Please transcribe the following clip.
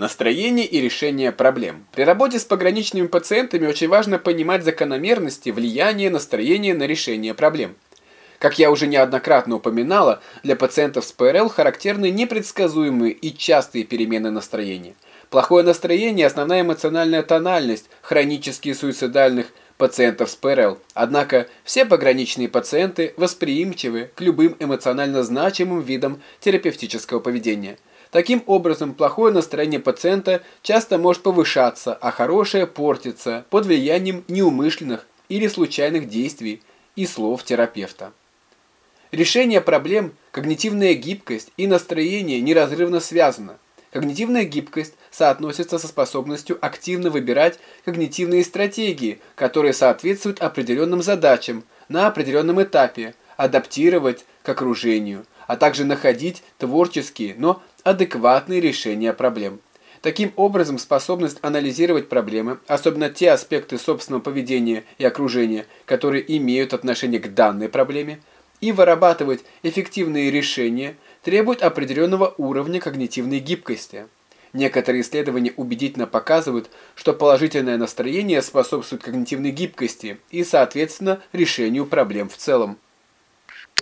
Настроение и решение проблем. При работе с пограничными пациентами очень важно понимать закономерности влияния настроения на решение проблем. Как я уже неоднократно упоминала, для пациентов с ПРЛ характерны непредсказуемые и частые перемены настроения. Плохое настроение – основная эмоциональная тональность хронически суицидальных пациентов с ПРЛ. Однако все пограничные пациенты восприимчивы к любым эмоционально значимым видам терапевтического поведения – Таким образом, плохое настроение пациента часто может повышаться, а хорошее портиться под влиянием неумышленных или случайных действий и слов терапевта. Решение проблем, когнитивная гибкость и настроение неразрывно связаны. Когнитивная гибкость соотносится со способностью активно выбирать когнитивные стратегии, которые соответствуют определенным задачам на определенном этапе, адаптировать к окружению, а также находить творческие, но адекватные решения проблем. Таким образом, способность анализировать проблемы, особенно те аспекты собственного поведения и окружения, которые имеют отношение к данной проблеме, и вырабатывать эффективные решения, требует определенного уровня когнитивной гибкости. Некоторые исследования убедительно показывают, что положительное настроение способствует когнитивной гибкости и, соответственно, решению проблем в целом.